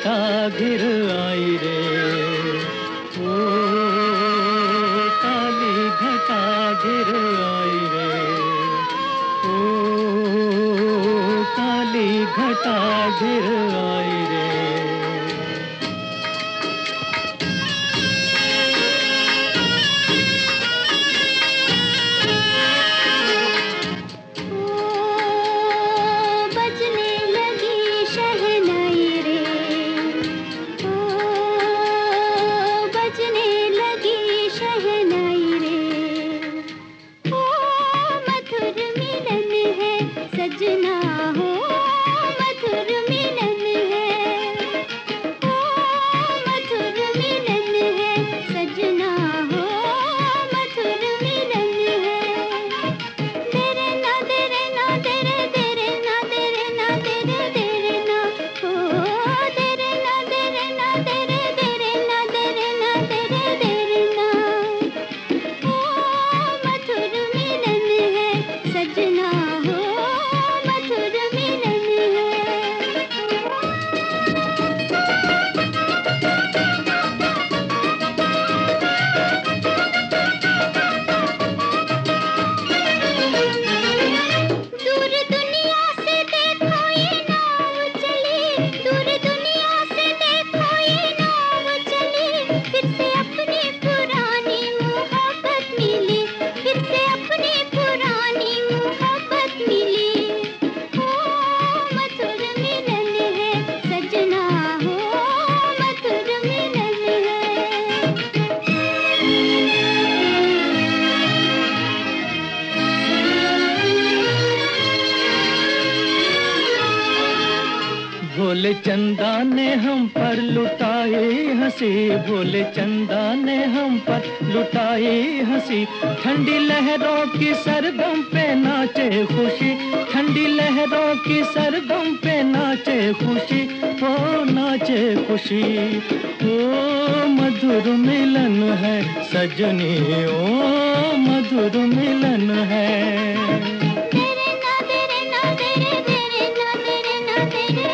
घटा घिर आई रे। काली घटा घिर आई रे। ओ काली घटा घिर आई भोले चंदा ने हम पर लुटाए हँसी भोले चंदा ने हम पर लुटाए हँसी। ठंडी लहरों की सरगम पे नाचे खुशी, ठंडी लहरों की सरगम पे नाचे खुशी ओ नाचे खुशी। ओ मधुर मिलन है सजनी, ओ मधुर मिलन है। तेरे ना तेरे ना, तेरे तेरे ना तेरे ना, तेरे